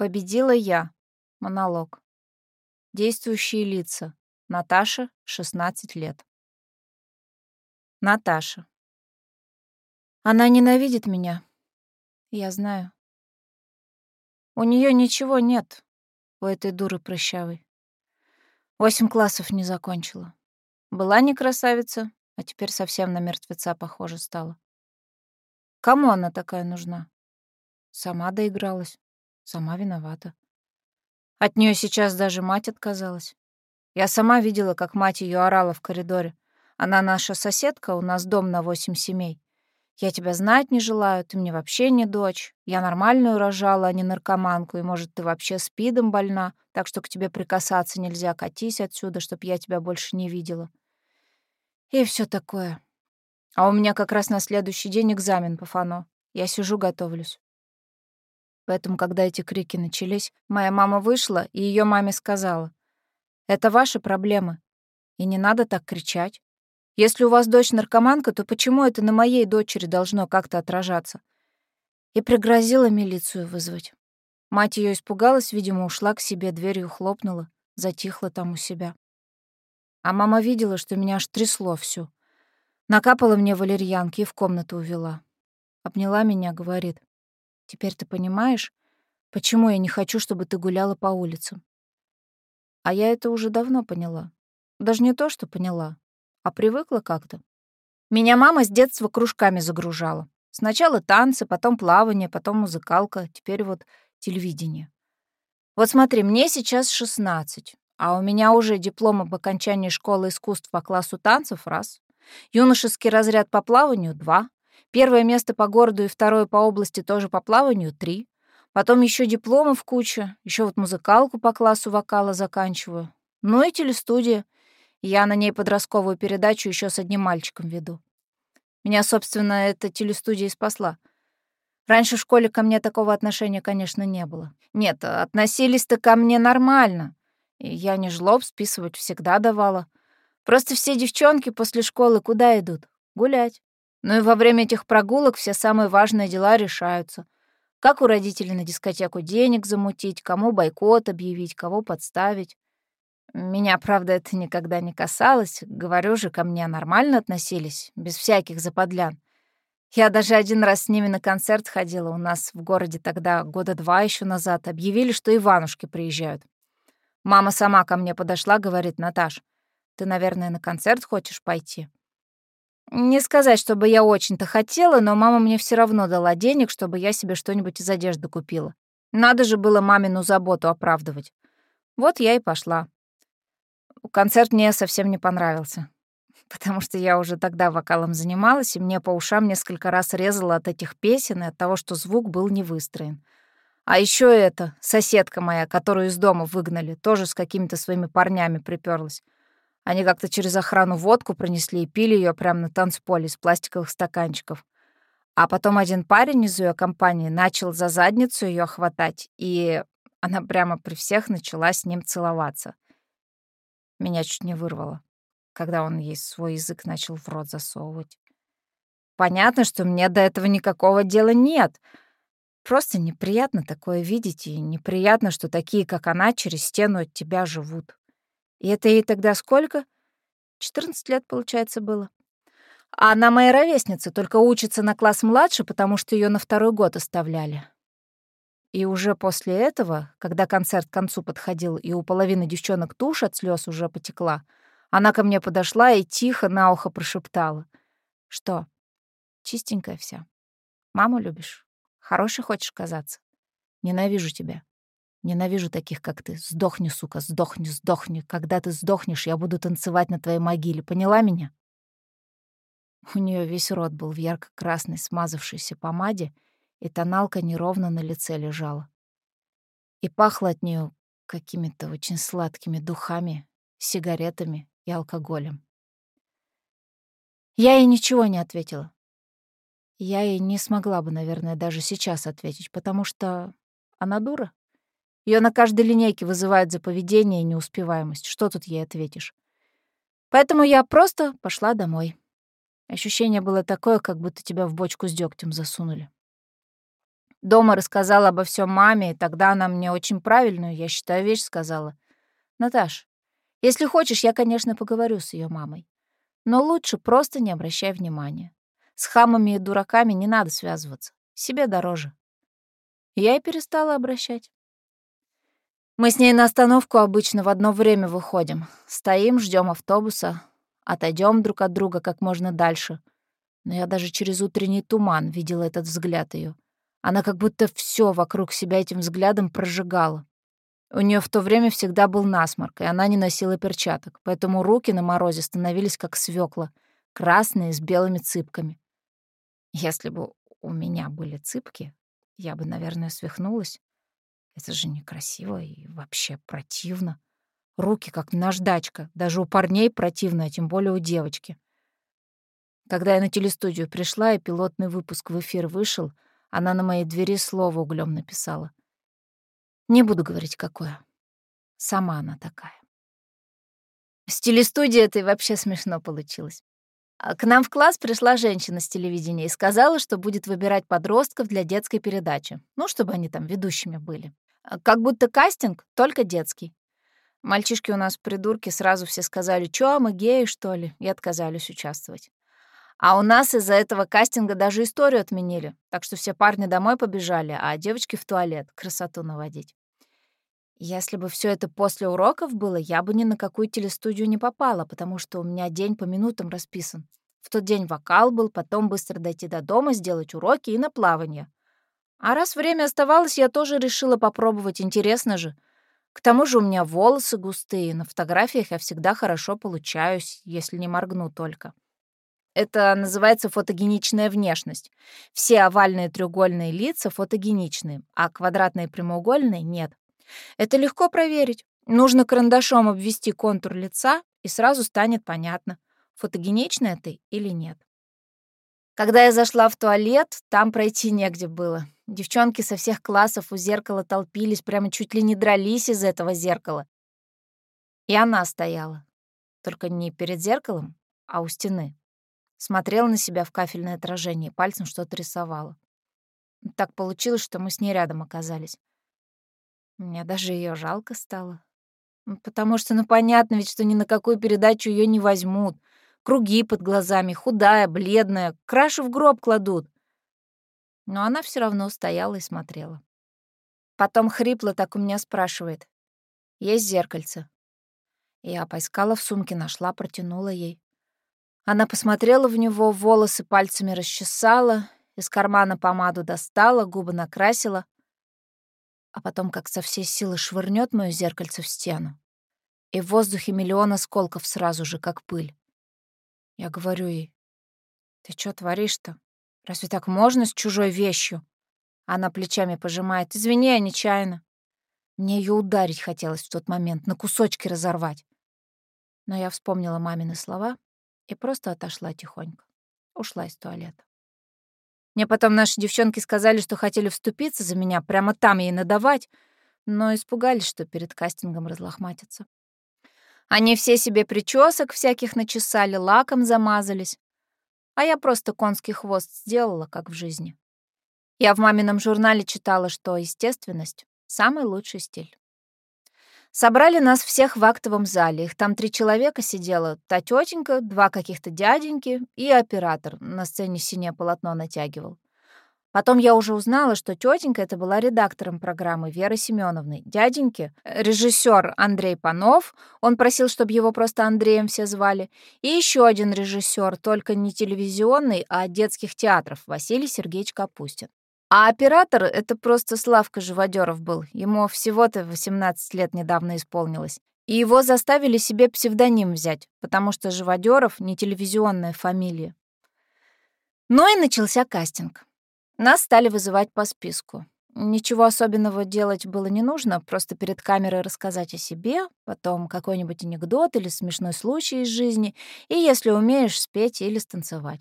Победила я. Монолог. Действующие лица. Наташа, 16 лет. Наташа. Она ненавидит меня. Я знаю. У нее ничего нет, у этой дуры прыщавой. Восемь классов не закончила. Была не красавица, а теперь совсем на мертвеца похожа стала. Кому она такая нужна? Сама доигралась, сама виновата. От нее сейчас даже мать отказалась. Я сама видела, как мать ее орала в коридоре. Она наша соседка, у нас дом на восемь семей. Я тебя знать не желаю, ты мне вообще не дочь. Я нормальную рожала, а не наркоманку, и, может, ты вообще спидом больна, так что к тебе прикасаться нельзя, катись отсюда, чтоб я тебя больше не видела. И все такое. А у меня как раз на следующий день экзамен по фано. Я сижу, готовлюсь. Поэтому, когда эти крики начались, моя мама вышла, и ее маме сказала, «Это ваши проблемы, и не надо так кричать. Если у вас дочь наркоманка, то почему это на моей дочери должно как-то отражаться? И пригрозила милицию вызвать. Мать ее испугалась, видимо, ушла к себе, дверью хлопнула, затихла там у себя. А мама видела, что меня аж трясло всю. Накапала мне валерьянки и в комнату увела. Обняла меня, говорит, «Теперь ты понимаешь, почему я не хочу, чтобы ты гуляла по улицам?» А я это уже давно поняла. Даже не то, что поняла, а привыкла как-то. Меня мама с детства кружками загружала. Сначала танцы, потом плавание, потом музыкалка, теперь вот телевидение. Вот смотри, мне сейчас 16, а у меня уже диплом об окончании школы искусств по классу танцев — раз. Юношеский разряд по плаванию — два. Первое место по городу и второе по области тоже по плаванию — три. Потом еще дипломов куча, еще вот музыкалку по классу вокала заканчиваю. Ну и телестудия — я на ней подростковую передачу еще с одним мальчиком веду. Меня, собственно, эта телестудия и спасла. Раньше в школе ко мне такого отношения, конечно, не было. Нет, относились-то ко мне нормально. Я не жлоб, списывать всегда давала. Просто все девчонки после школы куда идут? Гулять. Ну и во время этих прогулок все самые важные дела решаются. Как у родителей на дискотеку денег замутить, кому бойкот объявить, кого подставить. Меня, правда, это никогда не касалось. Говорю же, ко мне нормально относились, без всяких заподлян. Я даже один раз с ними на концерт ходила. У нас в городе тогда, года два еще назад, объявили, что Иванушки приезжают. Мама сама ко мне подошла, говорит, «Наташ, ты, наверное, на концерт хочешь пойти?» Не сказать, чтобы я очень-то хотела, но мама мне все равно дала денег, чтобы я себе что-нибудь из одежды купила. Надо же было мамину заботу оправдывать. Вот я и пошла. Концерт мне совсем не понравился, потому что я уже тогда вокалом занималась, и мне по ушам несколько раз резало от этих песен и от того, что звук был не выстроен. А еще это, соседка моя, которую из дома выгнали, тоже с какими-то своими парнями приперлась. Они как-то через охрану водку принесли и пили ее прямо на танцполе из пластиковых стаканчиков. А потом один парень из ее компании начал за задницу ее хватать, и она прямо при всех начала с ним целоваться. Меня чуть не вырвало, когда он ей свой язык начал в рот засовывать. Понятно, что мне до этого никакого дела нет. Просто неприятно такое видеть, и неприятно, что такие, как она, через стену от тебя живут. И это ей тогда сколько? 14 лет, получается, было. А она моя ровесница, только учится на класс младше, потому что ее на второй год оставляли. И уже после этого, когда концерт к концу подходил, и у половины девчонок тушь от слез уже потекла, она ко мне подошла и тихо на ухо прошептала. «Что? Чистенькая вся. Маму любишь? Хорошей хочешь казаться? Ненавижу тебя. Ненавижу таких, как ты. Сдохни, сука, сдохни, сдохни. Когда ты сдохнешь, я буду танцевать на твоей могиле. Поняла меня?» У нее весь рот был в ярко-красной смазавшейся помаде, и тоналка неровно на лице лежала. И пахло от нее какими-то очень сладкими духами, сигаретами и алкоголем. Я ей ничего не ответила. Я ей не смогла бы, наверное, даже сейчас ответить, потому что она дура. Ее на каждой линейке вызывают за поведение и неуспеваемость. Что тут ей ответишь? Поэтому я просто пошла домой. Ощущение было такое, как будто тебя в бочку с дегтем засунули. Дома рассказала обо всем маме, и тогда она мне очень правильную, я считаю, вещь сказала. Наташ, если хочешь, я, конечно, поговорю с ее мамой. Но лучше просто не обращай внимания. С хамами и дураками не надо связываться. Себе дороже. Я и перестала обращать. Мы с ней на остановку обычно в одно время выходим. Стоим, ждем автобуса, отойдем друг от друга как можно дальше. Но я даже через утренний туман видела этот взгляд ее. Она как будто все вокруг себя этим взглядом прожигала. У нее в то время всегда был насморк, и она не носила перчаток, поэтому руки на морозе становились как свекла, красные с белыми цыпками. Если бы у меня были цыпки, я бы, наверное, свихнулась. Это же некрасиво и вообще противно. Руки как наждачка, даже у парней противно, а тем более у девочки. Когда я на телестудию пришла и пилотный выпуск в эфир вышел — она на моей двери слово углем написала. Не буду говорить, какое. Сама она такая. С телестудии это и вообще смешно получилось. А к нам в класс пришла женщина с телевидения и сказала, что будет выбирать подростков для детской передачи. Ну, чтобы они там ведущими были. А как будто кастинг, только детский. Мальчишки у нас придурки, сразу все сказали, чё, мы геи, что ли, и отказались участвовать. А у нас из-за этого кастинга даже историю отменили, так что все парни домой побежали, а девочки в туалет красоту наводить. Если бы все это после уроков было, я бы ни на какую телестудию не попала, потому что у меня день по минутам расписан. В тот день вокал был, потом быстро дойти до дома, сделать уроки и на плавание. А раз время оставалось, я тоже решила попробовать, интересно же. К тому же у меня волосы густые, на фотографиях я всегда хорошо получаюсь, если не моргну только. Это называется фотогеничная внешность. Все овальные треугольные лица фотогеничные, а квадратные прямоугольные — нет. Это легко проверить. Нужно карандашом обвести контур лица, и сразу станет понятно, фотогеничная ты или нет. Когда я зашла в туалет, там пройти негде было. Девчонки со всех классов у зеркала толпились, прямо чуть ли не дрались из этого зеркала. И она стояла. Только не перед зеркалом, а у стены. Смотрела на себя в кафельное отражение, пальцем что-то рисовала. Так получилось, что мы с ней рядом оказались. Мне даже ее жалко стало. Потому что, ну, понятно ведь, что ни на какую передачу ее не возьмут. Круги под глазами, худая, бледная, крашу в гроб кладут. Но она все равно стояла и смотрела. Потом хрипло так у меня спрашивает. «Есть зеркальце?» Я поискала в сумке, нашла, протянула ей. Она посмотрела в него, волосы пальцами расчесала, из кармана помаду достала, губы накрасила, а потом как со всей силы швырнет моё зеркальце в стену. И в воздухе миллион осколков сразу же, как пыль. Я говорю ей, «Ты что творишь-то? Разве так можно с чужой вещью?» Она плечами пожимает, «Извини, я нечаянно». Мне ее ударить хотелось в тот момент, на кусочки разорвать. Но я вспомнила мамины слова и просто отошла тихонько. Ушла из туалета. Мне потом наши девчонки сказали, что хотели вступиться за меня, прямо там ей надавать, но испугались, что перед кастингом разлохматятся. Они все себе причесок всяких начесали, лаком замазались, а я просто конский хвост сделала, как в жизни. Я в мамином журнале читала, что естественность — самый лучший стиль. Собрали нас всех в актовом зале. Их там три человека сидело. Та тетенька, два каких-то дяденьки и оператор на сцене синее полотно натягивал. Потом я уже узнала, что тетенька это была редактором программы Вера Семеновны. Дяденьки — режиссер Андрей Панов, он просил, чтобы его просто Андреем все звали. И еще один режиссер, только не телевизионный, а детских театров, Василий Сергеевич Капустин. А оператор — это просто Славка Живодеров был. Ему всего-то 18 лет недавно исполнилось. И его заставили себе псевдоним взять, потому что Живодеров — не телевизионная фамилия. Ну и начался кастинг. Нас стали вызывать по списку. Ничего особенного делать было не нужно, просто перед камерой рассказать о себе, потом какой-нибудь анекдот или смешной случай из жизни, и если умеешь, спеть или станцевать.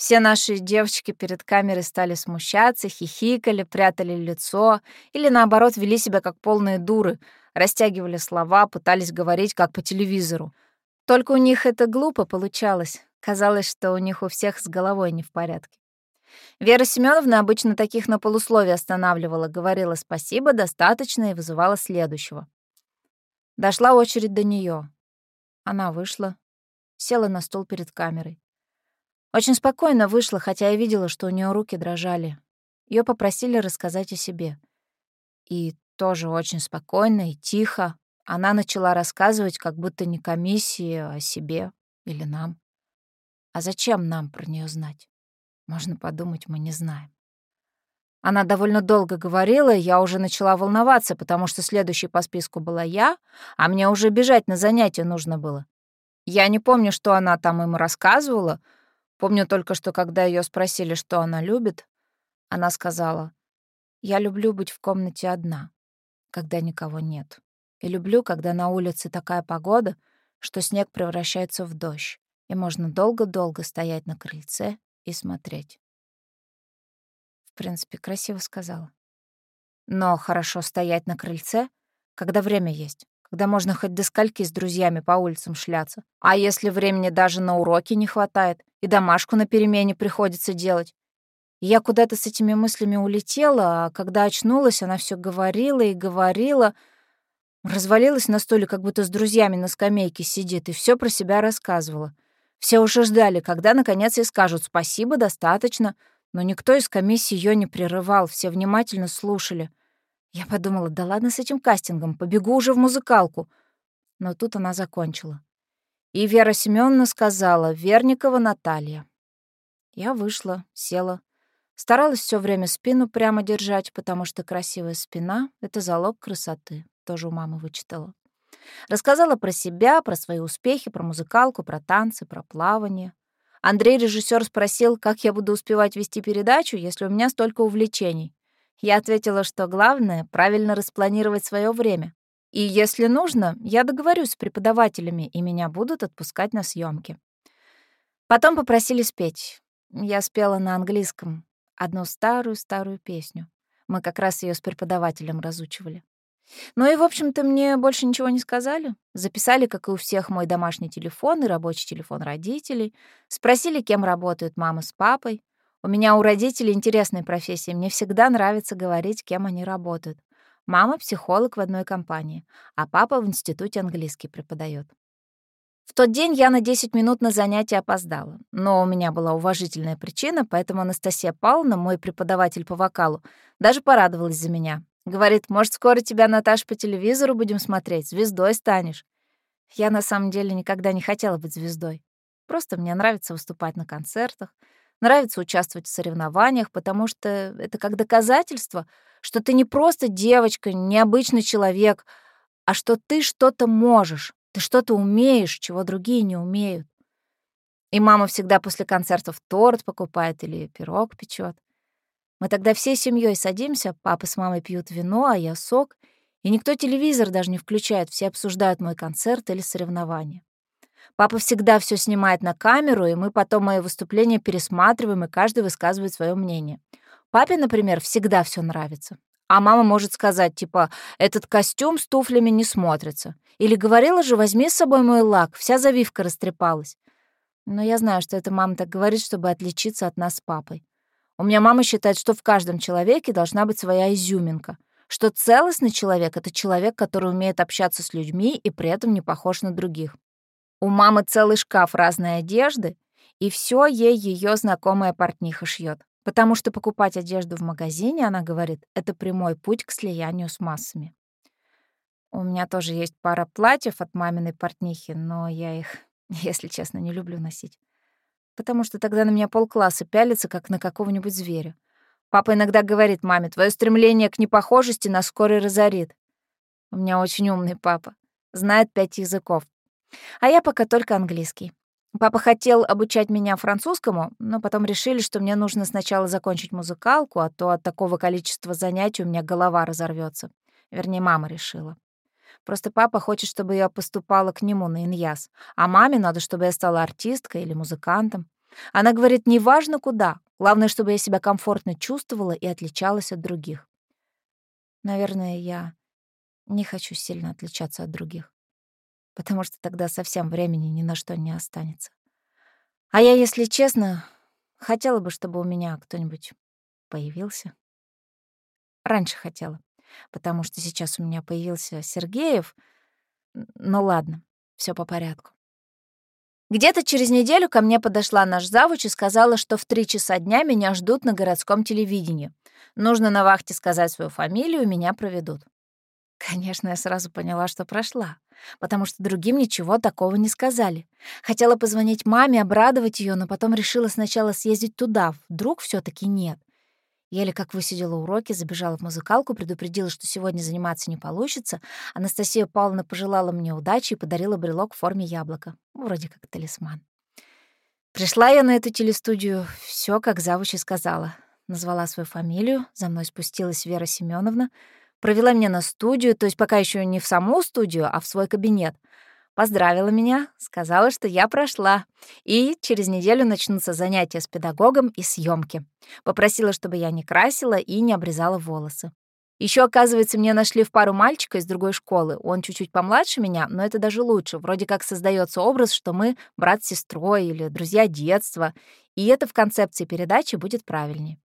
Все наши девочки перед камерой стали смущаться, хихикали, прятали лицо или, наоборот, вели себя как полные дуры, растягивали слова, пытались говорить как по телевизору. Только у них это глупо получалось. Казалось, что у них у всех с головой не в порядке. Вера Семеновна обычно таких на полусловие останавливала, говорила «спасибо, достаточно» и вызывала следующего. Дошла очередь до нее. Она вышла, села на стол перед камерой. Очень спокойно вышла, хотя я видела, что у нее руки дрожали. Ее попросили рассказать о себе. И тоже очень спокойно и тихо она начала рассказывать, как будто не комиссии, а о себе или нам. А зачем нам про нее знать? Можно подумать, мы не знаем. Она довольно долго говорила, и я уже начала волноваться, потому что следующей по списку была я, а мне уже бежать на занятия нужно было. Я не помню, что она там им рассказывала. Помню только, что когда ее спросили, что она любит, она сказала, «Я люблю быть в комнате одна, когда никого нет. И люблю, когда на улице такая погода, что снег превращается в дождь, и можно долго-долго стоять на крыльце и смотреть». В принципе, красиво сказала. Но хорошо стоять на крыльце, когда время есть когда можно хоть до скольки с друзьями по улицам шляться. А если времени даже на уроки не хватает, и домашку на перемене приходится делать? я куда-то с этими мыслями улетела, а когда очнулась, она все говорила и говорила, развалилась на стуле, как будто с друзьями на скамейке сидит, и все про себя рассказывала. Все уже ждали, когда, наконец, ей скажут «спасибо, достаточно», но никто из комиссии ее не прерывал, все внимательно слушали — я подумала, да ладно с этим кастингом, побегу уже в музыкалку. Но тут она закончила. И Вера Семеновна сказала, Верникова Наталья. Я вышла, села. Старалась все время спину прямо держать, потому что красивая спина — это залог красоты. Тоже у мамы вычитала. Рассказала про себя, про свои успехи, про музыкалку, про танцы, про плавание. Андрей, режиссер, спросил, как я буду успевать вести передачу, если у меня столько увлечений. Я ответила, что главное — правильно распланировать свое время. И если нужно, я договорюсь с преподавателями, и меня будут отпускать на съемки. Потом попросили спеть. Я спела на английском одну старую-старую песню. Мы как раз ее с преподавателем разучивали. Ну и, в общем-то, мне больше ничего не сказали. Записали, как и у всех, мой домашний телефон и рабочий телефон родителей. Спросили, кем работают мама с папой. У меня у родителей интересная профессия. Мне всегда нравится говорить, кем они работают. Мама — психолог в одной компании, а папа в институте английский преподает. В тот день я на 10 минут на занятие опоздала. Но у меня была уважительная причина, поэтому Анастасия Павловна, мой преподаватель по вокалу, даже порадовалась за меня. Говорит, может, скоро тебя, Наташа, по телевизору будем смотреть, звездой станешь. Я на самом деле никогда не хотела быть звездой. Просто мне нравится выступать на концертах, Нравится участвовать в соревнованиях, потому что это как доказательство, что ты не просто девочка, необычный человек, а что ты что-то можешь, ты что-то умеешь, чего другие не умеют. И мама всегда после концертов торт покупает или пирог печет. Мы тогда всей семьей садимся, папа с мамой пьют вино, а я сок, и никто телевизор даже не включает, все обсуждают мой концерт или соревнования. Папа всегда все снимает на камеру, и мы потом мои выступления пересматриваем, и каждый высказывает свое мнение. Папе, например, всегда все нравится. А мама может сказать, типа, этот костюм с туфлями не смотрится. Или говорила же, возьми с собой мой лак, вся завивка растрепалась. Но я знаю, что эта мама так говорит, чтобы отличиться от нас с папой. У меня мама считает, что в каждом человеке должна быть своя изюминка, что целостный человек — это человек, который умеет общаться с людьми и при этом не похож на других. У мамы целый шкаф разной одежды, и все ей ее знакомая портниха шьет, потому что покупать одежду в магазине, она говорит, это прямой путь к слиянию с массами. У меня тоже есть пара платьев от маминой портнихи, но я их, если честно, не люблю носить. Потому что тогда на меня полкласса пялится, как на какого-нибудь зверя. Папа иногда говорит маме, твое стремление к непохожести нас скоро разорит. У меня очень умный папа. Знает пять языков. А я пока только английский. Папа хотел обучать меня французскому, но потом решили, что мне нужно сначала закончить музыкалку, а то от такого количества занятий у меня голова разорвется. Вернее, мама решила. Просто папа хочет, чтобы я поступала к нему на иньяс, а маме надо, чтобы я стала артисткой или музыкантом. Она говорит, неважно куда, главное, чтобы я себя комфортно чувствовала и отличалась от других. Наверное, я не хочу сильно отличаться от других потому что тогда совсем времени ни на что не останется. А я, если честно, хотела бы, чтобы у меня кто-нибудь появился. Раньше хотела, потому что сейчас у меня появился Сергеев. Ну ладно, все по порядку. Где-то через неделю ко мне подошла наш завуч и сказала, что в три часа дня меня ждут на городском телевидении. Нужно на вахте сказать свою фамилию, меня проведут. Конечно, я сразу поняла, что прошла, потому что другим ничего такого не сказали. Хотела позвонить маме, обрадовать ее, но потом решила сначала съездить туда, вдруг все таки нет. Еле как высидела уроки, забежала в музыкалку, предупредила, что сегодня заниматься не получится. Анастасия Павловна пожелала мне удачи и подарила брелок в форме яблока. Вроде как талисман. Пришла я на эту телестудию, все как завуч сказала. Назвала свою фамилию, за мной спустилась Вера Семеновна, провела меня на студию, то есть пока еще не в саму студию, а в свой кабинет — поздравила меня, сказала, что я прошла, и через неделю начнутся занятия с педагогом и съемки. Попросила, чтобы я не красила и не обрезала волосы. Еще, оказывается, мне нашли в пару мальчика из другой школы. Он чуть-чуть помладше меня, но это даже лучше. Вроде как создается образ, что мы брат с сестрой или друзья детства. И это в концепции передачи будет правильнее.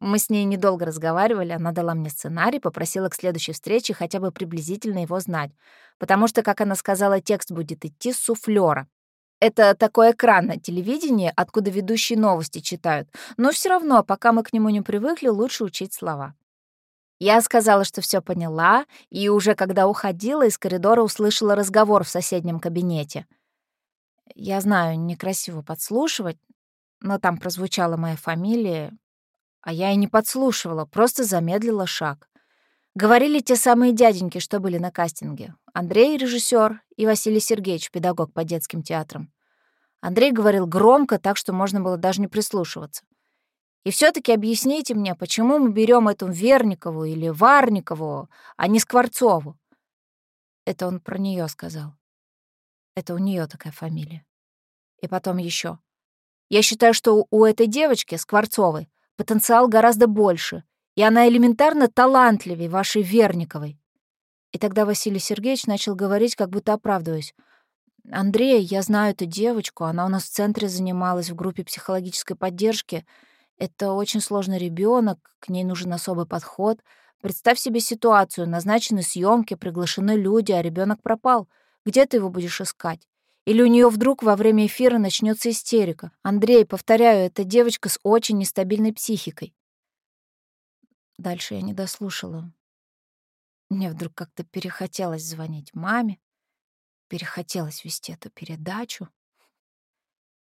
Мы с ней недолго разговаривали, она дала мне сценарий, попросила к следующей встрече хотя бы приблизительно его знать, потому что, как она сказала, текст будет идти с суфлёра. Это такой экран на телевидении, откуда ведущие новости читают, но все равно, пока мы к нему не привыкли, лучше учить слова. Я сказала, что все поняла, и уже когда уходила, из коридора услышала разговор в соседнем кабинете. Я знаю, некрасиво подслушивать, но там прозвучала моя фамилия, а я и не подслушивала, просто замедлила шаг. Говорили те самые дяденьки, что были на кастинге. Андрей — режиссер, и Василий Сергеевич — педагог по детским театрам. Андрей говорил громко, так что можно было даже не прислушиваться. И все таки объясните мне, почему мы берем эту Верникову или Варникову, а не Скворцову? Это он про нее сказал. Это у нее такая фамилия. И потом еще. Я считаю, что у этой девочки, Скворцовой, Потенциал гораздо больше, и она элементарно талантливее вашей Верниковой. И тогда Василий Сергеевич начал говорить, как будто оправдываясь. «Андрей, я знаю эту девочку, она у нас в центре занималась в группе психологической поддержки. Это очень сложный ребенок, к ней нужен особый подход. Представь себе ситуацию, назначены съемки, приглашены люди, а ребенок пропал. Где ты его будешь искать? Или у нее вдруг во время эфира начнется истерика. Андрей, повторяю, это девочка с очень нестабильной психикой. Дальше я не дослушала. Мне вдруг как-то перехотелось звонить маме, перехотелось вести эту передачу.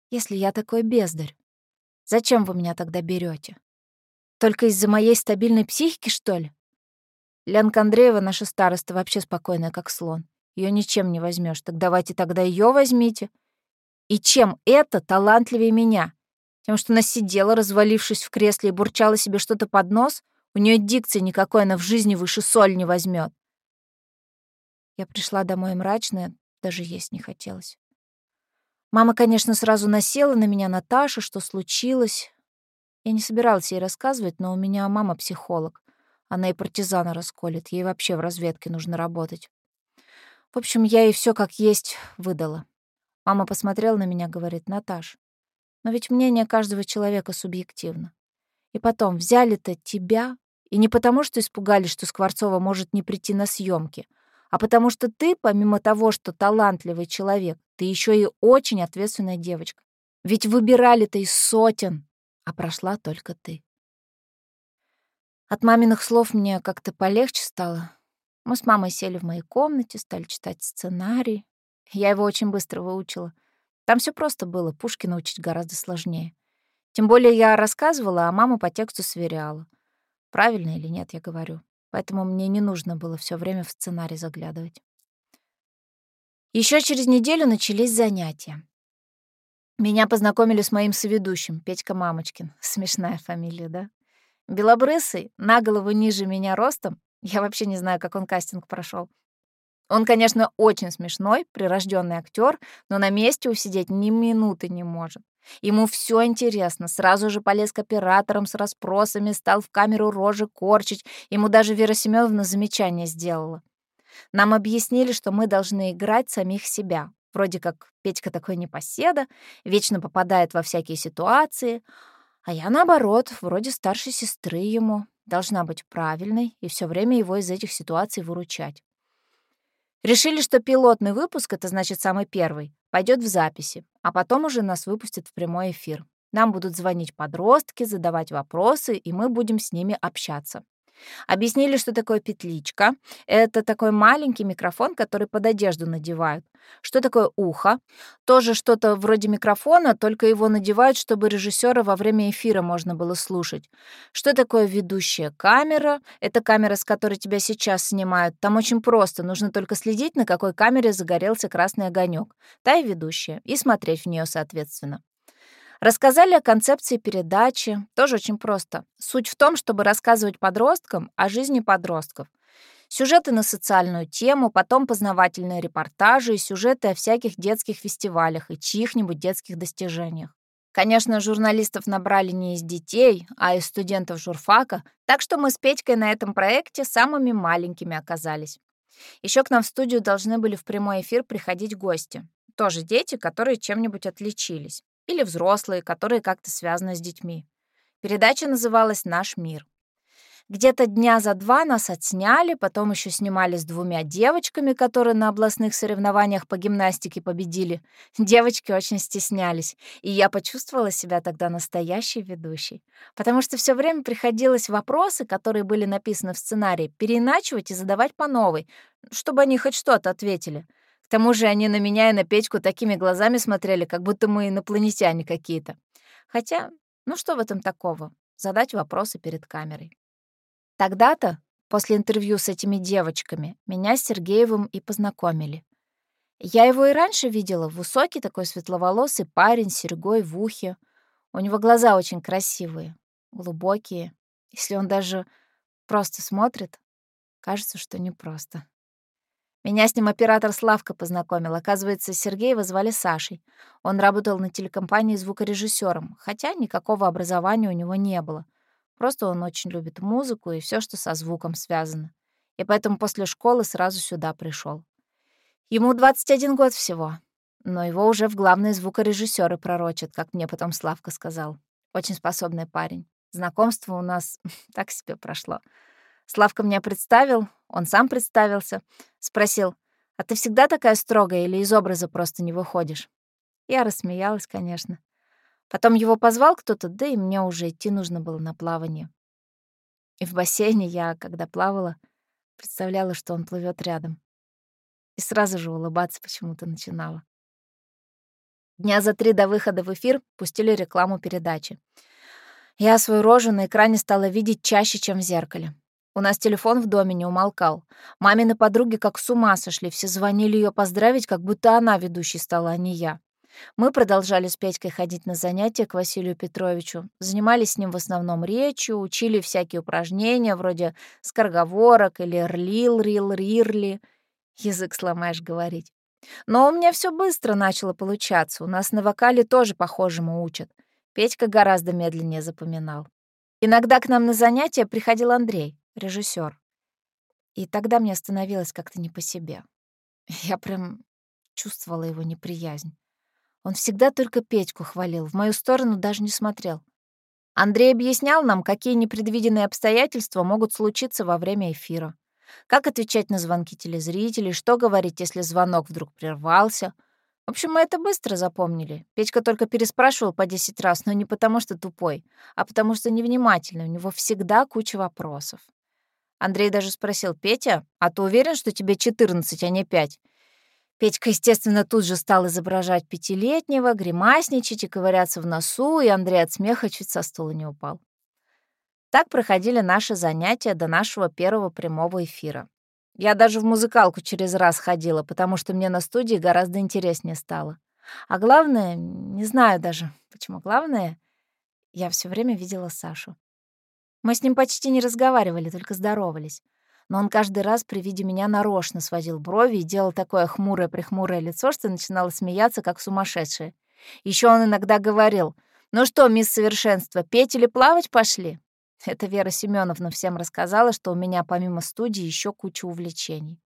Если я такой бездарь, зачем вы меня тогда берете? Только из-за моей стабильной психики, что ли? Ленка Андреева, наша староста, вообще спокойная, как слон. Ее ничем не возьмешь. Так давайте тогда ее возьмите. И чем это талантливее меня? Тем, что она сидела, развалившись в кресле, и бурчала себе что-то под нос? У нее дикции никакой она в жизни выше соль не возьмет. Я пришла домой мрачная, даже есть не хотелось. Мама, конечно, сразу насела на меня, Наташа, что случилось. Я не собиралась ей рассказывать, но у меня мама психолог. Она и партизана расколет, ей вообще в разведке нужно работать. В общем, я ей все как есть выдала. Мама посмотрела на меня, говорит, Наташ, но ведь мнение каждого человека субъективно. И потом, взяли-то тебя, и не потому, что испугались, что Скворцова может не прийти на съемки, а потому что ты, помимо того, что талантливый человек, ты еще и очень ответственная девочка. Ведь выбирали-то из сотен, а прошла только ты. От маминых слов мне как-то полегче стало, мы с мамой сели в моей комнате, стали читать сценарий. Я его очень быстро выучила. Там все просто было, Пушкина учить гораздо сложнее. Тем более я рассказывала, а мама по тексту сверяла. Правильно или нет, я говорю. Поэтому мне не нужно было все время в сценарий заглядывать. Еще через неделю начались занятия. Меня познакомили с моим соведущим, Петька Мамочкин. Смешная фамилия, да? Белобрысый, на голову ниже меня ростом, я вообще не знаю, как он кастинг прошел. Он, конечно, очень смешной, прирожденный актер, но на месте усидеть ни минуты не может. Ему все интересно, сразу же полез к операторам с расспросами, стал в камеру рожи корчить. Ему даже Вера Семеновна замечание сделала. Нам объяснили, что мы должны играть самих себя. Вроде как Петька такой непоседа, вечно попадает во всякие ситуации, А я, наоборот, вроде старшей сестры ему, должна быть правильной и все время его из этих ситуаций выручать. Решили, что пилотный выпуск, это значит самый первый, пойдет в записи, а потом уже нас выпустят в прямой эфир. Нам будут звонить подростки, задавать вопросы, и мы будем с ними общаться. Объяснили, что такое петличка. Это такой маленький микрофон, который под одежду надевают. Что такое ухо? Тоже что-то вроде микрофона, только его надевают, чтобы режиссера во время эфира можно было слушать. Что такое ведущая камера? Это камера, с которой тебя сейчас снимают. Там очень просто. Нужно только следить, на какой камере загорелся красный огонек. Та и ведущая. И смотреть в нее соответственно. Рассказали о концепции передачи, тоже очень просто. Суть в том, чтобы рассказывать подросткам о жизни подростков. Сюжеты на социальную тему, потом познавательные репортажи и сюжеты о всяких детских фестивалях и чьих-нибудь детских достижениях. Конечно, журналистов набрали не из детей, а из студентов журфака, так что мы с Петькой на этом проекте самыми маленькими оказались. Еще к нам в студию должны были в прямой эфир приходить гости. Тоже дети, которые чем-нибудь отличились или взрослые, которые как-то связаны с детьми. Передача называлась «Наш мир». Где-то дня за два нас отсняли, потом еще снимали с двумя девочками, которые на областных соревнованиях по гимнастике победили. Девочки очень стеснялись, и я почувствовала себя тогда настоящей ведущей, потому что все время приходилось вопросы, которые были написаны в сценарии, переиначивать и задавать по новой, чтобы они хоть что-то ответили. К тому же они на меня и на Петьку такими глазами смотрели, как будто мы инопланетяне какие-то. Хотя, ну что в этом такого? Задать вопросы перед камерой. Тогда-то, после интервью с этими девочками, меня с Сергеевым и познакомили. Я его и раньше видела, высокий такой светловолосый парень с серьгой в ухе. У него глаза очень красивые, глубокие. Если он даже просто смотрит, кажется, что непросто. Меня с ним оператор Славка познакомил. Оказывается, Сергеева звали Сашей. Он работал на телекомпании звукорежиссером, хотя никакого образования у него не было. Просто он очень любит музыку и все, что со звуком связано. И поэтому после школы сразу сюда пришел. Ему 21 год всего, но его уже в главные звукорежиссеры пророчат, как мне потом Славка сказал. Очень способный парень. Знакомство у нас так себе прошло. Славка меня представил, он сам представился. Спросил, «А ты всегда такая строгая или из образа просто не выходишь?» Я рассмеялась, конечно. Потом его позвал кто-то, да и мне уже идти нужно было на плавание. И в бассейне я, когда плавала, представляла, что он плывет рядом. И сразу же улыбаться почему-то начинала. Дня за три до выхода в эфир пустили рекламу передачи. Я свою рожу на экране стала видеть чаще, чем в зеркале. У нас телефон в доме не умолкал. Мамины подруги как с ума сошли, все звонили ее поздравить, как будто она ведущей стала, а не я. Мы продолжали с Петькой ходить на занятия к Василию Петровичу, занимались с ним в основном речью, учили всякие упражнения вроде скороговорок или рлил, рил, рирли. Язык сломаешь говорить. Но у меня все быстро начало получаться. У нас на вокале тоже похожему учат. Петька гораздо медленнее запоминал. Иногда к нам на занятия приходил Андрей режиссер. И тогда мне становилось как-то не по себе. Я прям чувствовала его неприязнь. Он всегда только Петьку хвалил, в мою сторону даже не смотрел. Андрей объяснял нам, какие непредвиденные обстоятельства могут случиться во время эфира. Как отвечать на звонки телезрителей, что говорить, если звонок вдруг прервался. В общем, мы это быстро запомнили. Петька только переспрашивал по 10 раз, но не потому что тупой, а потому что невнимательный. У него всегда куча вопросов. Андрей даже спросил, «Петя, а ты уверен, что тебе 14, а не 5?» Петька, естественно, тут же стал изображать пятилетнего, гримасничать и ковыряться в носу, и Андрей от смеха чуть со стула не упал. Так проходили наши занятия до нашего первого прямого эфира. Я даже в музыкалку через раз ходила, потому что мне на студии гораздо интереснее стало. А главное, не знаю даже, почему главное, я все время видела Сашу. Мы с ним почти не разговаривали, только здоровались. Но он каждый раз при виде меня нарочно сводил брови и делал такое хмурое-прихмурое лицо, что начинала смеяться, как сумасшедшая. Еще он иногда говорил, «Ну что, мисс Совершенство, петь или плавать пошли?» Это Вера Семеновна всем рассказала, что у меня помимо студии еще куча увлечений.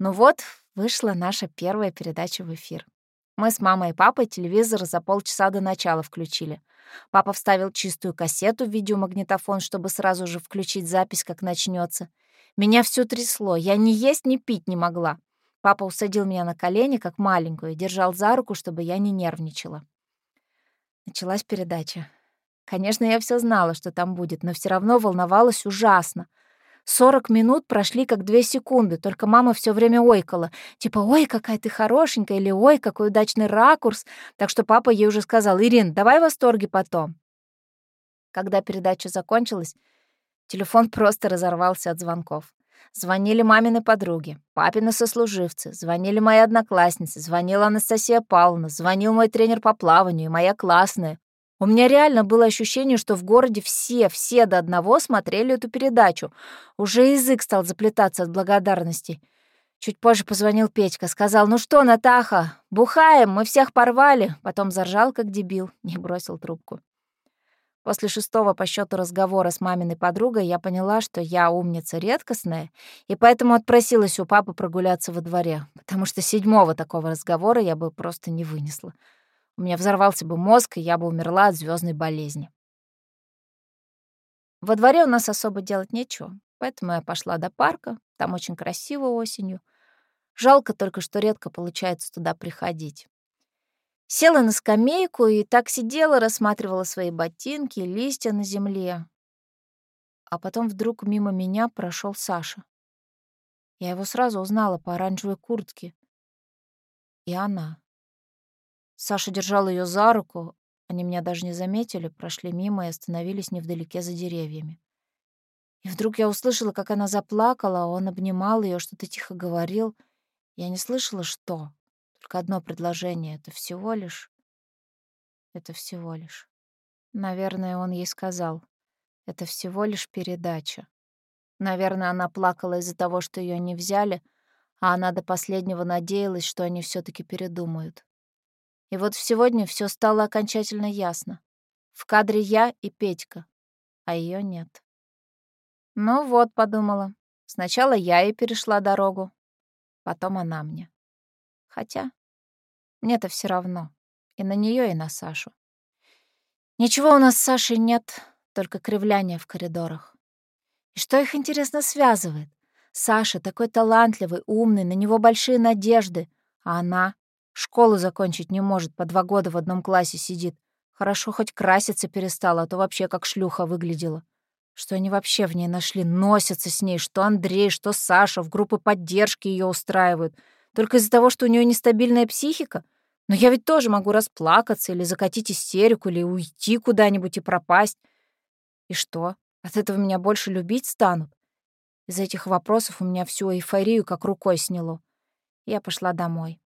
Ну вот, вышла наша первая передача в эфир. Мы с мамой и папой телевизор за полчаса до начала включили — Папа вставил чистую кассету в видеомагнитофон, чтобы сразу же включить запись, как начнется. Меня все трясло, я ни есть, ни пить не могла. Папа усадил меня на колени, как маленькую, держал за руку, чтобы я не нервничала. Началась передача. Конечно, я все знала, что там будет, но все равно волновалась ужасно. Сорок минут прошли как две секунды, только мама все время ойкала. Типа «Ой, какая ты хорошенькая» или «Ой, какой удачный ракурс». Так что папа ей уже сказал «Ирин, давай восторги потом». Когда передача закончилась, телефон просто разорвался от звонков. Звонили мамины подруги, папины сослуживцы, звонили мои одноклассницы, звонила Анастасия Павловна, звонил мой тренер по плаванию, моя классная. У меня реально было ощущение, что в городе все, все до одного смотрели эту передачу. Уже язык стал заплетаться от благодарности. Чуть позже позвонил Петька, сказал, «Ну что, Натаха, бухаем, мы всех порвали». Потом заржал, как дебил, не бросил трубку. После шестого по счету разговора с маминой подругой я поняла, что я умница редкостная, и поэтому отпросилась у папы прогуляться во дворе, потому что седьмого такого разговора я бы просто не вынесла. У меня взорвался бы мозг, и я бы умерла от звездной болезни. Во дворе у нас особо делать нечего, поэтому я пошла до парка, там очень красиво осенью. Жалко только, что редко получается туда приходить. Села на скамейку и так сидела, рассматривала свои ботинки, листья на земле. А потом вдруг мимо меня прошел Саша. Я его сразу узнала по оранжевой куртке. И она. Саша держал ее за руку. Они меня даже не заметили, прошли мимо и остановились невдалеке за деревьями. И вдруг я услышала, как она заплакала, а он обнимал ее, что-то тихо говорил. Я не слышала, что. Только одно предложение — это всего лишь... Это всего лишь... Наверное, он ей сказал. Это всего лишь передача. Наверное, она плакала из-за того, что ее не взяли, а она до последнего надеялась, что они все таки передумают. И вот сегодня все стало окончательно ясно. В кадре я и Петька, а ее нет. Ну вот, подумала. Сначала я ей перешла дорогу, потом она мне. Хотя мне-то все равно. И на нее, и на Сашу. Ничего у нас с Сашей нет, только кривляние в коридорах. И что их, интересно, связывает? Саша такой талантливый, умный, на него большие надежды, а она Школу закончить не может, по два года в одном классе сидит. Хорошо, хоть краситься перестала, а то вообще как шлюха выглядела. Что они вообще в ней нашли? Носятся с ней, что Андрей, что Саша, в группы поддержки ее устраивают. Только из-за того, что у нее нестабильная психика? Но я ведь тоже могу расплакаться или закатить истерику, или уйти куда-нибудь и пропасть. И что? От этого меня больше любить станут? Из этих вопросов у меня всю эйфорию как рукой сняло. Я пошла домой.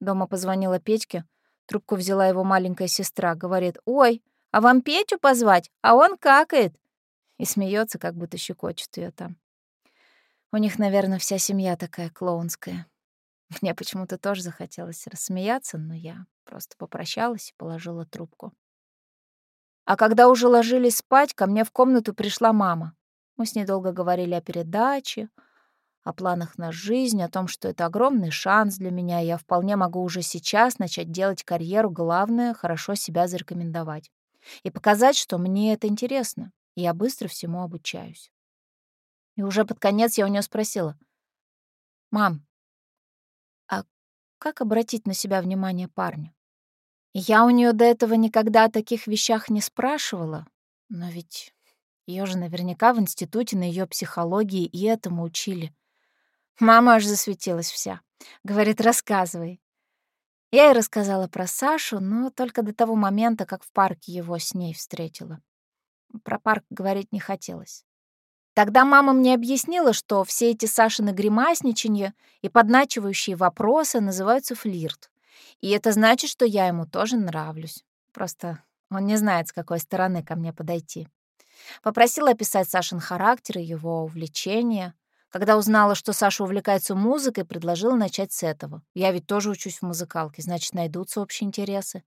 Дома позвонила Петьке. Трубку взяла его маленькая сестра. Говорит, «Ой, а вам Петю позвать? А он какает!» И смеется, как будто щекочет ее там. У них, наверное, вся семья такая клоунская. Мне почему-то тоже захотелось рассмеяться, но я просто попрощалась и положила трубку. А когда уже ложились спать, ко мне в комнату пришла мама. Мы с ней долго говорили о передаче, о планах на жизнь, о том, что это огромный шанс для меня, и я вполне могу уже сейчас начать делать карьеру, главное — хорошо себя зарекомендовать. И показать, что мне это интересно, я быстро всему обучаюсь. И уже под конец я у нее спросила, «Мам, а как обратить на себя внимание парня?» Я у нее до этого никогда о таких вещах не спрашивала, но ведь ее же наверняка в институте на ее психологии и этому учили. Мама аж засветилась вся. Говорит, рассказывай. Я ей рассказала про Сашу, но только до того момента, как в парке его с ней встретила. Про парк говорить не хотелось. Тогда мама мне объяснила, что все эти Сашины гримасничанья и подначивающие вопросы называются флирт. И это значит, что я ему тоже нравлюсь. Просто он не знает, с какой стороны ко мне подойти. Попросила описать Сашин характер и его увлечения, когда узнала, что Саша увлекается музыкой, предложила начать с этого. Я ведь тоже учусь в музыкалке, значит, найдутся общие интересы.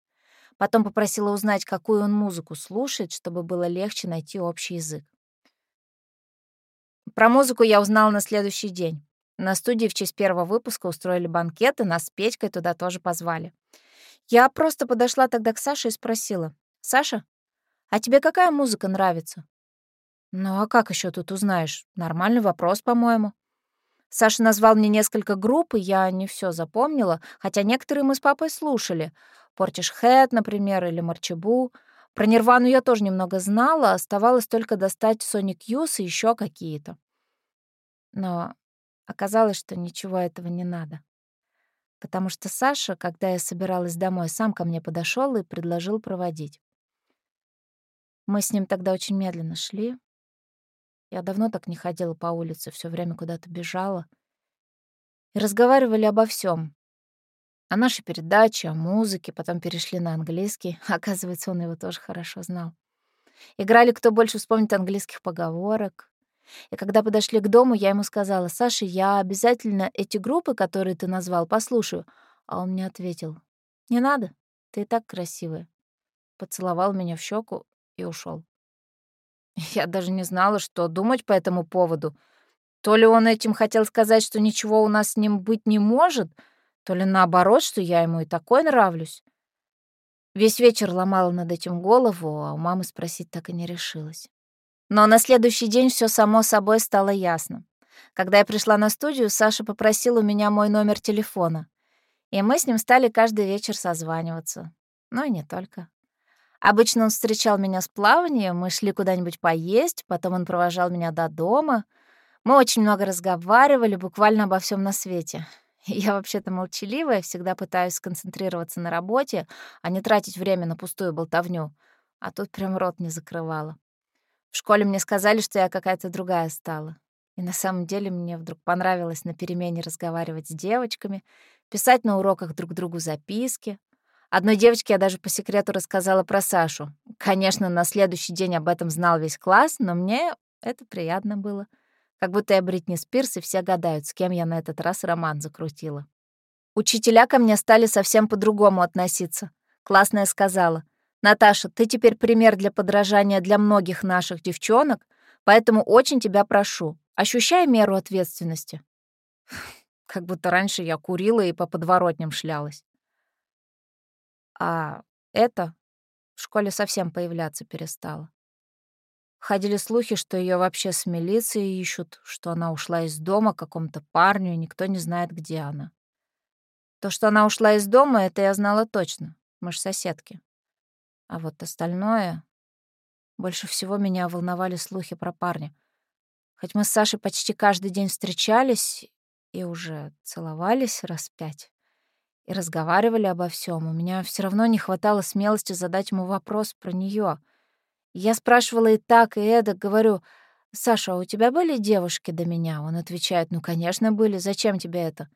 Потом попросила узнать, какую он музыку слушает, чтобы было легче найти общий язык. Про музыку я узнала на следующий день. На студии в честь первого выпуска устроили банкет, и нас с Петькой туда тоже позвали. Я просто подошла тогда к Саше и спросила, Саша, а тебе какая музыка нравится? Ну а как еще тут узнаешь? Нормальный вопрос, по-моему. Саша назвал мне несколько групп, и я не все запомнила, хотя некоторые мы с папой слушали. Портиш Хэт, например, или Марчебу. Про Нирвану я тоже немного знала, оставалось только достать Sonic Youth и еще какие-то. Но оказалось, что ничего этого не надо. Потому что Саша, когда я собиралась домой, сам ко мне подошел и предложил проводить. Мы с ним тогда очень медленно шли, я давно так не ходила по улице, все время куда-то бежала. И разговаривали обо всем. О нашей передаче, о музыке, потом перешли на английский. Оказывается, он его тоже хорошо знал. Играли «Кто больше вспомнит английских поговорок». И когда подошли к дому, я ему сказала, «Саша, я обязательно эти группы, которые ты назвал, послушаю». А он мне ответил, «Не надо, ты и так красивая». Поцеловал меня в щеку и ушел. Я даже не знала, что думать по этому поводу. То ли он этим хотел сказать, что ничего у нас с ним быть не может, то ли наоборот, что я ему и такой нравлюсь. Весь вечер ломала над этим голову, а у мамы спросить так и не решилась. Но на следующий день все само собой стало ясно. Когда я пришла на студию, Саша попросил у меня мой номер телефона. И мы с ним стали каждый вечер созваниваться. Ну и не только. Обычно он встречал меня с плаванием, мы шли куда-нибудь поесть, потом он провожал меня до дома. Мы очень много разговаривали, буквально обо всем на свете. Я вообще-то молчаливая, всегда пытаюсь сконцентрироваться на работе, а не тратить время на пустую болтовню. А тут прям рот не закрывала. В школе мне сказали, что я какая-то другая стала. И на самом деле мне вдруг понравилось на перемене разговаривать с девочками, писать на уроках друг другу записки, Одной девочке я даже по секрету рассказала про Сашу. Конечно, на следующий день об этом знал весь класс, но мне это приятно было. Как будто я Бритни Спирс, и все гадают, с кем я на этот раз роман закрутила. Учителя ко мне стали совсем по-другому относиться. Классная сказала, «Наташа, ты теперь пример для подражания для многих наших девчонок, поэтому очень тебя прошу, ощущай меру ответственности». Как будто раньше я курила и по подворотням шлялась. А это в школе совсем появляться перестало. Ходили слухи, что ее вообще с милицией ищут, что она ушла из дома к какому-то парню, и никто не знает, где она. То, что она ушла из дома, это я знала точно. Мы ж соседки. А вот остальное... Больше всего меня волновали слухи про парня. Хоть мы с Сашей почти каждый день встречались и уже целовались раз пять и разговаривали обо всем. У меня все равно не хватало смелости задать ему вопрос про нее. Я спрашивала и так, и эдак, говорю, «Саша, а у тебя были девушки до меня?» Он отвечает, «Ну, конечно, были. Зачем тебе это?»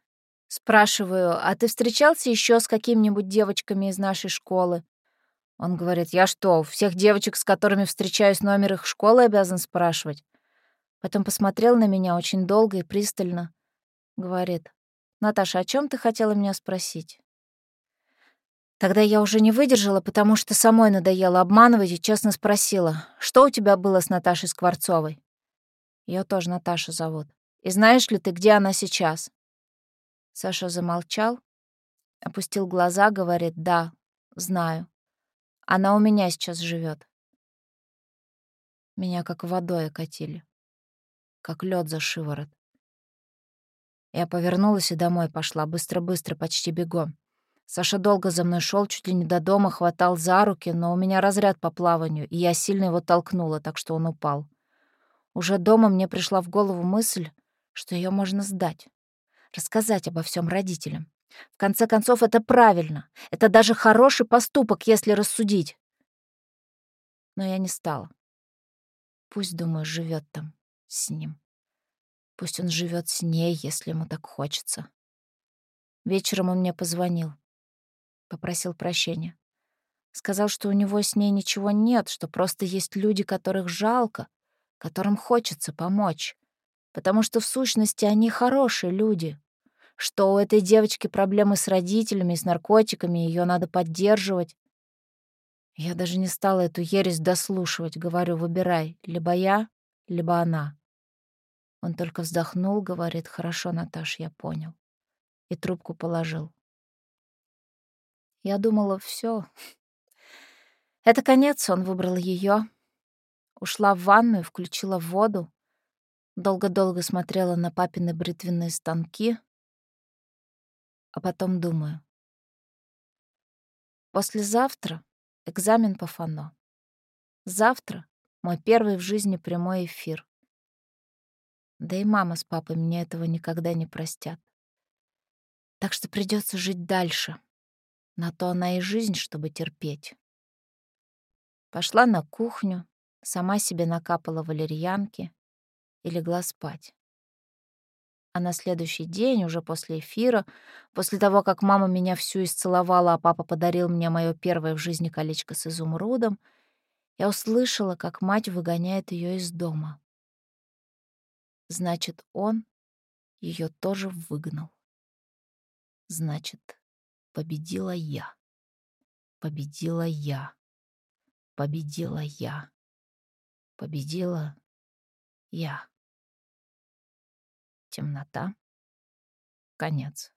Спрашиваю, «А ты встречался еще с какими-нибудь девочками из нашей школы?» Он говорит, «Я что, всех девочек, с которыми встречаюсь, номер их школы обязан спрашивать?» Потом посмотрел на меня очень долго и пристально. Говорит, «Наташа, о чем ты хотела меня спросить?» Тогда я уже не выдержала, потому что самой надоело обманывать и честно спросила, что у тебя было с Наташей Скворцовой? Ее тоже Наташа зовут. И знаешь ли ты, где она сейчас? Саша замолчал, опустил глаза, говорит, да, знаю. Она у меня сейчас живет. Меня как водой окатили, как лед за шиворот. Я повернулась и домой пошла, быстро-быстро, почти бегом. Саша долго за мной шел, чуть ли не до дома, хватал за руки, но у меня разряд по плаванию, и я сильно его толкнула, так что он упал. Уже дома мне пришла в голову мысль, что ее можно сдать, рассказать обо всем родителям. В конце концов, это правильно. Это даже хороший поступок, если рассудить. Но я не стала. Пусть, думаю, живет там с ним. Пусть он живет с ней, если ему так хочется. Вечером он мне позвонил. Попросил прощения. Сказал, что у него с ней ничего нет, что просто есть люди, которых жалко, которым хочется помочь. Потому что в сущности они хорошие люди. Что у этой девочки проблемы с родителями, с наркотиками, ее надо поддерживать. Я даже не стала эту ересь дослушивать. Говорю, выбирай, либо я, либо она. Он только вздохнул, говорит, «Хорошо, Наташ, я понял». И трубку положил. Я думала, все. Это конец, он выбрал ее. Ушла в ванную, включила воду, долго-долго смотрела на папины бритвенные станки, а потом думаю. Послезавтра экзамен по фано. Завтра мой первый в жизни прямой эфир. Да и мама с папой мне этого никогда не простят. Так что придется жить дальше. На то она и жизнь, чтобы терпеть. Пошла на кухню, сама себе накапала валерьянки и легла спать. А на следующий день, уже после эфира, после того, как мама меня всю исцеловала, а папа подарил мне мое первое в жизни колечко с изумрудом, я услышала, как мать выгоняет ее из дома. Значит, он ее тоже выгнал. Значит, победила я. Победила я. Победила я. Победила я. Темнота. Конец.